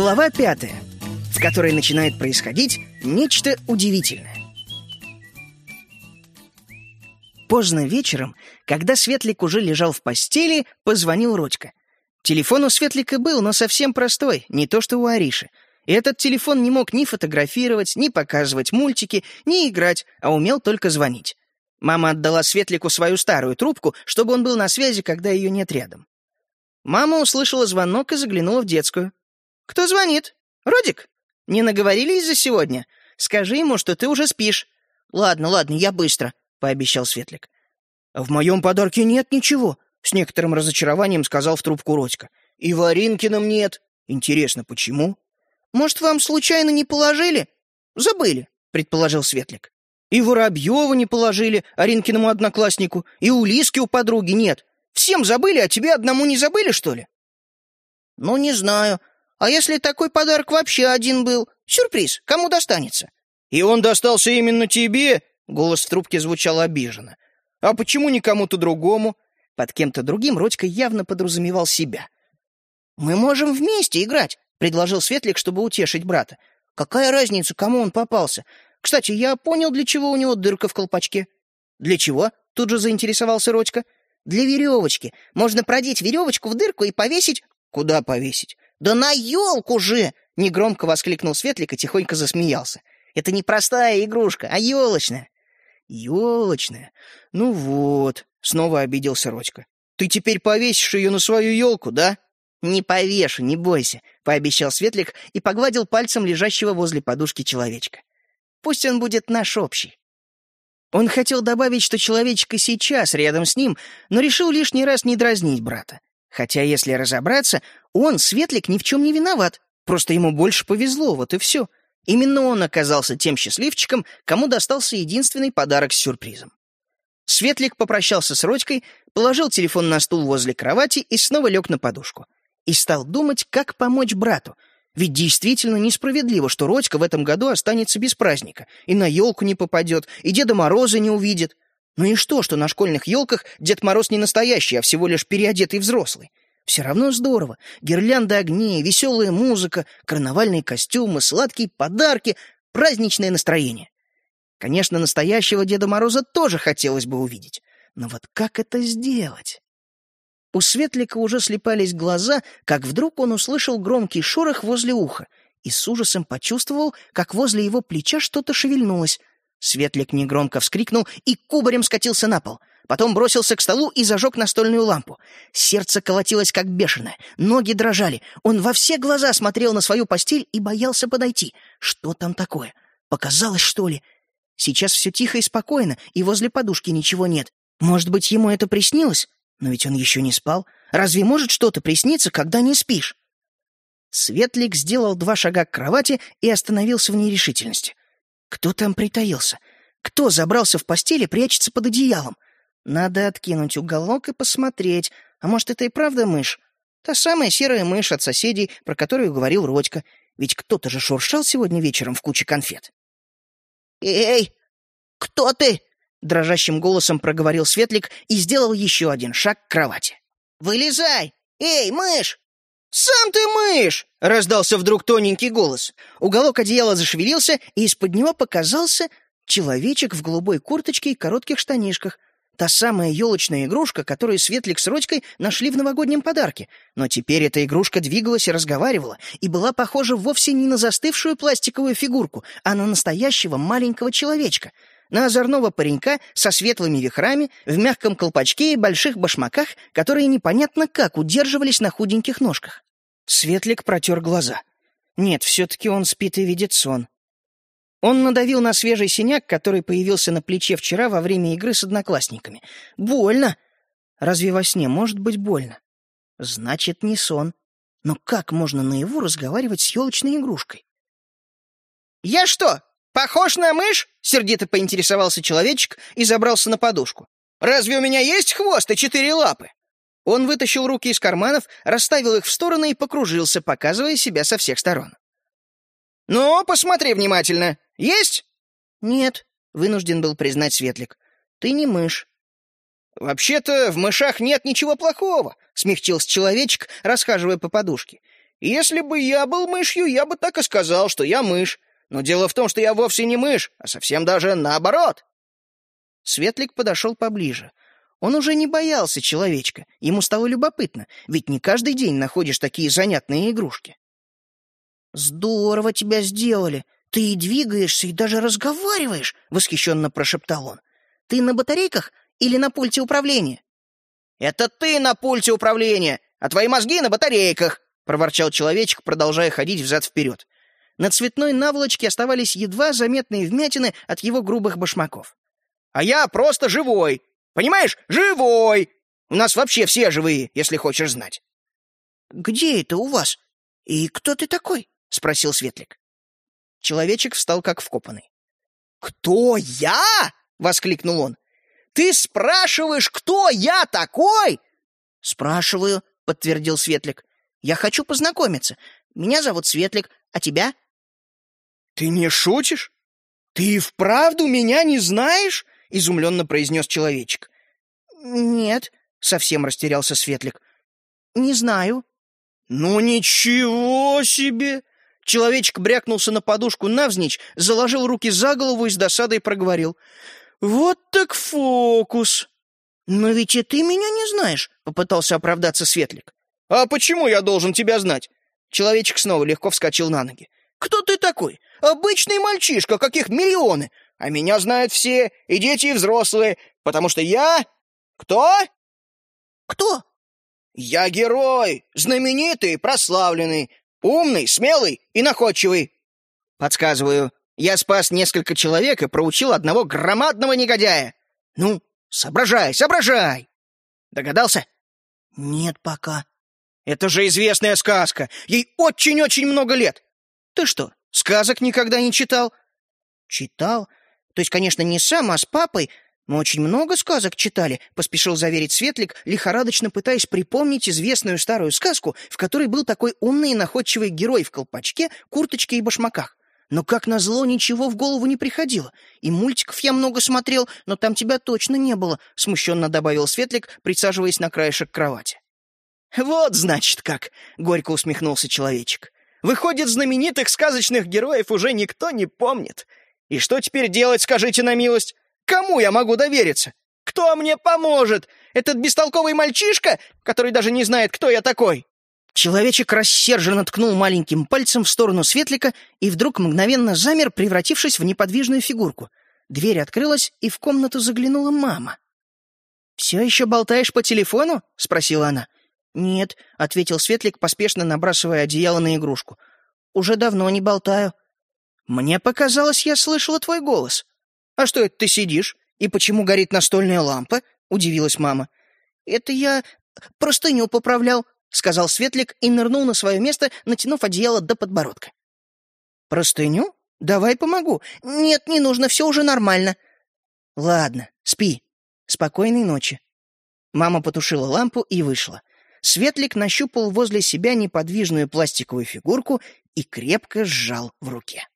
Глава пятая, в которой начинает происходить нечто удивительное. Поздно вечером, когда Светлик уже лежал в постели, позвонил Родька. Телефон у Светлика был, но совсем простой, не то что у Ариши. Этот телефон не мог ни фотографировать, ни показывать мультики, ни играть, а умел только звонить. Мама отдала Светлику свою старую трубку, чтобы он был на связи, когда ее нет рядом. Мама услышала звонок и заглянула в детскую. «Кто звонит? Родик? Не наговорились за сегодня? Скажи ему, что ты уже спишь». «Ладно, ладно, я быстро», — пообещал Светлик. «В моем подарке нет ничего», — с некоторым разочарованием сказал в трубку Родька. «И Варинкиным нет. Интересно, почему?» «Может, вам случайно не положили?» «Забыли», — предположил Светлик. «И Воробьева не положили, Аринкиному однокласснику, и у у подруги нет. Всем забыли, а тебе одному не забыли, что ли?» «Ну, не знаю. А если такой подарок вообще один был? Сюрприз, кому достанется? И он достался именно тебе? Голос в трубке звучал обиженно. А почему не кому-то другому? Под кем-то другим Родька явно подразумевал себя. Мы можем вместе играть, предложил Светлик, чтобы утешить брата. Какая разница, кому он попался? Кстати, я понял, для чего у него дырка в колпачке. Для чего? Тут же заинтересовался Родька. Для веревочки. Можно продеть веревочку в дырку и повесить... Куда повесить? «Да на елку же!» — негромко воскликнул Светлик и тихонько засмеялся. «Это не простая игрушка, а елочная». «Елочная? Ну вот», — снова обиделся Родька. «Ты теперь повесишь ее на свою елку, да?» «Не повешу, не бойся», — пообещал Светлик и погладил пальцем лежащего возле подушки человечка. «Пусть он будет наш общий». Он хотел добавить, что человечек и сейчас рядом с ним, но решил лишний раз не дразнить брата. Хотя, если разобраться, он, Светлик, ни в чем не виноват. Просто ему больше повезло, вот и все. Именно он оказался тем счастливчиком, кому достался единственный подарок с сюрпризом. Светлик попрощался с Родькой, положил телефон на стул возле кровати и снова лег на подушку. И стал думать, как помочь брату. Ведь действительно несправедливо, что Родька в этом году останется без праздника, и на елку не попадет, и Деда Мороза не увидит. Ну и что, что на школьных елках Дед Мороз не настоящий, а всего лишь переодетый взрослый? Все равно здорово. Гирлянды огней, веселая музыка, карнавальные костюмы, сладкие подарки, праздничное настроение. Конечно, настоящего Деда Мороза тоже хотелось бы увидеть. Но вот как это сделать? У Светлика уже слепались глаза, как вдруг он услышал громкий шорох возле уха и с ужасом почувствовал, как возле его плеча что-то шевельнулось. Светлик негромко вскрикнул и кубарем скатился на пол. Потом бросился к столу и зажег настольную лампу. Сердце колотилось как бешеное, ноги дрожали. Он во все глаза смотрел на свою постель и боялся подойти. Что там такое? Показалось, что ли? Сейчас все тихо и спокойно, и возле подушки ничего нет. Может быть, ему это приснилось? Но ведь он еще не спал. Разве может что-то присниться, когда не спишь? Светлик сделал два шага к кровати и остановился в нерешительности. Кто там притаился? Кто забрался в постель и прячется под одеялом? Надо откинуть уголок и посмотреть. А может, это и правда мышь? Та самая серая мышь от соседей, про которую говорил Родька. Ведь кто-то же шуршал сегодня вечером в куче конфет. «Эй, кто ты?» — дрожащим голосом проговорил Светлик и сделал еще один шаг к кровати. «Вылезай! Эй, мышь!» «Сам ты мышь!» — раздался вдруг тоненький голос. Уголок одеяла зашевелился, и из-под него показался человечек в голубой курточке и коротких штанишках. Та самая елочная игрушка, которую Светлик с Родькой нашли в новогоднем подарке. Но теперь эта игрушка двигалась и разговаривала, и была похожа вовсе не на застывшую пластиковую фигурку, а на настоящего маленького человечка — на озорного паренька со светлыми вихрами, в мягком колпачке и больших башмаках, которые непонятно как удерживались на худеньких ножках. Светлик протер глаза. Нет, все-таки он спит и видит сон. Он надавил на свежий синяк, который появился на плече вчера во время игры с одноклассниками. Больно! Разве во сне может быть больно? Значит, не сон. Но как можно наяву разговаривать с елочной игрушкой? «Я что, «Похож на мышь?» — сердито поинтересовался человечек и забрался на подушку. «Разве у меня есть хвост и четыре лапы?» Он вытащил руки из карманов, расставил их в стороны и покружился, показывая себя со всех сторон. «Ну, посмотри внимательно. Есть?» «Нет», — вынужден был признать Светлик. «Ты не мышь». «Вообще-то в мышах нет ничего плохого», — смягчился человечек, расхаживая по подушке. Если бы я был мышью, я бы так и сказал, что я мышь. Но дело в том, что я вовсе не мышь, а совсем даже наоборот. Светлик подошел поближе. Он уже не боялся человечка. Ему стало любопытно, ведь не каждый день находишь такие занятные игрушки. «Здорово тебя сделали. Ты и двигаешься, и даже разговариваешь», — восхищенно прошептал он. «Ты на батарейках или на пульте управления?» «Это ты на пульте управления, а твои мозги на батарейках», — проворчал человечек, продолжая ходить взад-вперед. На цветной наволочке оставались едва заметные вмятины от его грубых башмаков. «А я просто живой! Понимаешь, живой! У нас вообще все живые, если хочешь знать!» «Где это у вас? И кто ты такой?» — спросил Светлик. Человечек встал как вкопанный. «Кто я?» — воскликнул он. «Ты спрашиваешь, кто я такой?» «Спрашиваю», — подтвердил Светлик. «Я хочу познакомиться. Меня зовут Светлик, а тебя?» «Ты не шутишь? Ты и вправду меня не знаешь?» — изумленно произнес человечек. «Нет», — совсем растерялся Светлик. «Не знаю». «Ну ничего себе!» Человечек брякнулся на подушку навзничь, заложил руки за голову и с досадой проговорил. «Вот так фокус!» «Но ведь и ты меня не знаешь», — попытался оправдаться Светлик. «А почему я должен тебя знать?» Человечек снова легко вскочил на ноги. «Кто ты такой? Обычный мальчишка, каких миллионы. А меня знают все, и дети, и взрослые, потому что я... Кто?» «Кто?» «Я герой, знаменитый, прославленный, умный, смелый и находчивый». «Подсказываю, я спас несколько человек и проучил одного громадного негодяя. Ну, соображай, соображай!» «Догадался?» «Нет пока». «Это же известная сказка, ей очень-очень много лет. Ты что, сказок никогда не читал?» «Читал. То есть, конечно, не сам, а с папой. Мы очень много сказок читали», — поспешил заверить Светлик, лихорадочно пытаясь припомнить известную старую сказку, в которой был такой умный и находчивый герой в колпачке, курточке и башмаках. Но, как назло, ничего в голову не приходило. И мультиков я много смотрел, но там тебя точно не было, — смущенно добавил Светлик, присаживаясь на краешек кровати. «Вот, значит, как!» — горько усмехнулся человечек. «Выходит, знаменитых сказочных героев уже никто не помнит. И что теперь делать, скажите на милость? Кому я могу довериться? Кто мне поможет? Этот бестолковый мальчишка, который даже не знает, кто я такой?» Человечек рассерженно ткнул маленьким пальцем в сторону Светлика и вдруг мгновенно замер, превратившись в неподвижную фигурку. Дверь открылась, и в комнату заглянула мама. «Все еще болтаешь по телефону?» — спросила она. «Нет», — ответил Светлик, поспешно набрасывая одеяло на игрушку. «Уже давно не болтаю». «Мне показалось, я слышала твой голос». «А что это ты сидишь? И почему горит настольная лампа?» — удивилась мама. «Это я простыню поправлял», — сказал Светлик и нырнул на свое место, натянув одеяло до подбородка. «Простыню? Давай помогу». «Нет, не нужно, все уже нормально». «Ладно, спи. Спокойной ночи». Мама потушила лампу и вышла. Светлик нащупал возле себя неподвижную пластиковую фигурку и крепко сжал в руке.